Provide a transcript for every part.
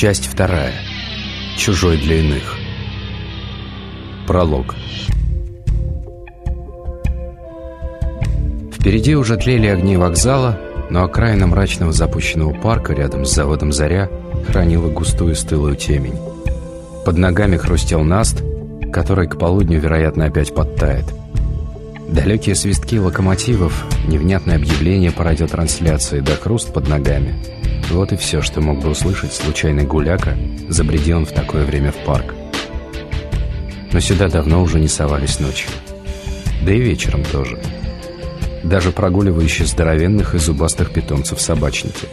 Часть вторая. Чужой для иных. Пролог. Впереди уже тлели огни вокзала, но окраина мрачного запущенного парка рядом с заводом «Заря» хранила густую стылую темень. Под ногами хрустел наст, который к полудню, вероятно, опять подтает. Далекие свистки локомотивов, невнятное объявление по радиотрансляции да хруст под ногами. Вот и все, что мог бы услышать случайный гуляка, забреди он в такое время в парк. Но сюда давно уже не совались ночью. Да и вечером тоже. Даже прогуливающие здоровенных и зубастых питомцев собачники.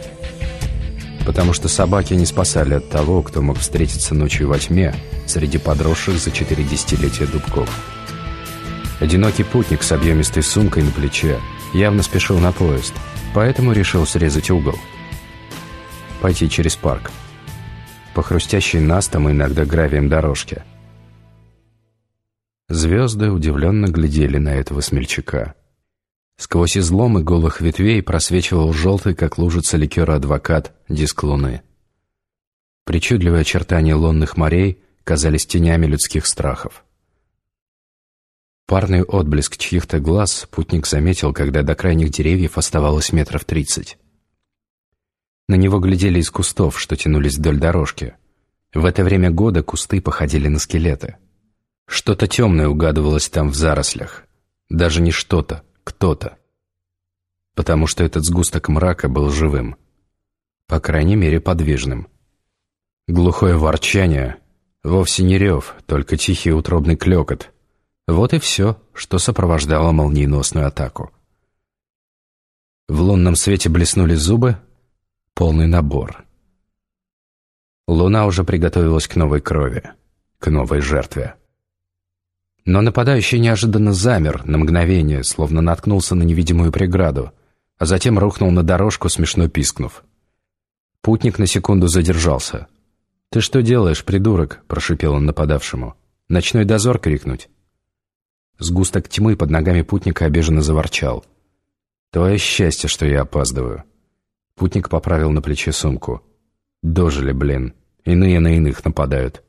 Потому что собаки не спасали от того, кто мог встретиться ночью во тьме среди подросших за четыре десятилетия дубков. Одинокий путник с объемистой сумкой на плече явно спешил на поезд, поэтому решил срезать угол. Пойти через парк. По хрустящей настом и иногда гравием дорожке. Звезды удивленно глядели на этого смельчака. Сквозь изломы голых ветвей просвечивал желтый, как лужица ликера адвокат, диск луны. Причудливые очертания лунных морей казались тенями людских страхов. Парный отблеск чьих-то глаз путник заметил, когда до крайних деревьев оставалось метров тридцать. На него глядели из кустов, что тянулись вдоль дорожки. В это время года кусты походили на скелеты. Что-то темное угадывалось там в зарослях. Даже не что-то, кто-то. Потому что этот сгусток мрака был живым. По крайней мере, подвижным. Глухое ворчание, вовсе не рев, только тихий утробный клекот — вот и все, что сопровождало молниеносную атаку. В лунном свете блеснули зубы, полный набор. Луна уже приготовилась к новой крови, к новой жертве. Но нападающий неожиданно замер на мгновение, словно наткнулся на невидимую преграду, а затем рухнул на дорожку, смешно пискнув. Путник на секунду задержался. «Ты что делаешь, придурок?» – прошипел он нападавшему. «Ночной дозор крикнуть?» Сгусток тьмы под ногами путника обиженно заворчал. «Твое счастье, что я опаздываю». Путник поправил на плече сумку. «Дожили, блин. Иные на иных нападают».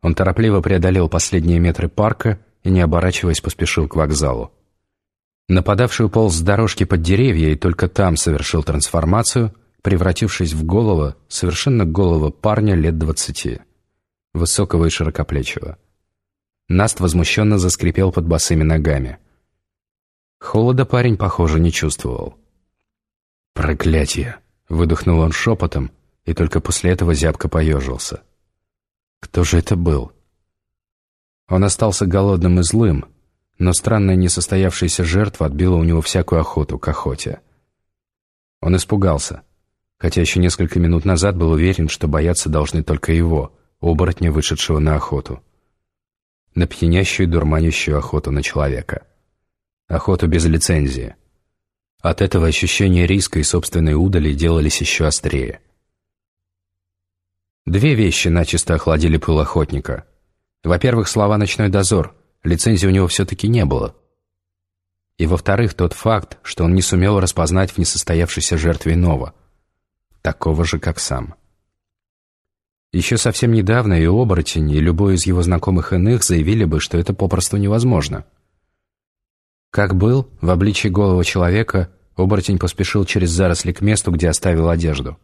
Он торопливо преодолел последние метры парка и, не оборачиваясь, поспешил к вокзалу. Нападавший уполз с дорожки под деревья и только там совершил трансформацию, превратившись в голову, совершенно голого парня лет двадцати, высокого и широкоплечего. Наст возмущенно заскрипел под босыми ногами. Холода парень, похоже, не чувствовал. «Проклятие!» — выдохнул он шепотом, и только после этого зябко поежился. «Кто же это был?» Он остался голодным и злым, но странная несостоявшаяся жертва отбила у него всякую охоту к охоте. Он испугался, хотя еще несколько минут назад был уверен, что бояться должны только его, оборотня, вышедшего на охоту на пьянящую дурманящую охоту на человека. Охоту без лицензии. От этого ощущения риска и собственной удали делались еще острее. Две вещи начисто охладили пыл охотника. Во-первых, слова «ночной дозор», лицензии у него все-таки не было. И во-вторых, тот факт, что он не сумел распознать в несостоявшейся жертве иного, такого же, как сам. Еще совсем недавно и оборотень, и любой из его знакомых иных заявили бы, что это попросту невозможно. Как был, в обличии голого человека, оборотень поспешил через заросли к месту, где оставил одежду.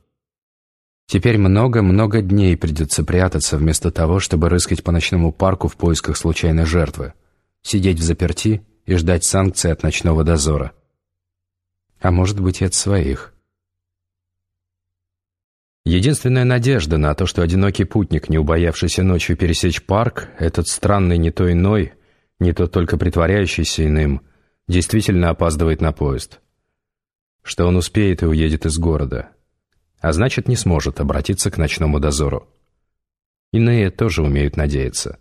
Теперь много-много дней придется прятаться, вместо того, чтобы рыскать по ночному парку в поисках случайной жертвы, сидеть в заперти и ждать санкций от ночного дозора. А может быть и от своих. Единственная надежда на то, что одинокий путник, не убоявшийся ночью пересечь парк, этот странный не то иной, не то только притворяющийся иным, действительно опаздывает на поезд. Что он успеет и уедет из города. А значит, не сможет обратиться к ночному дозору. Иные тоже умеют надеяться.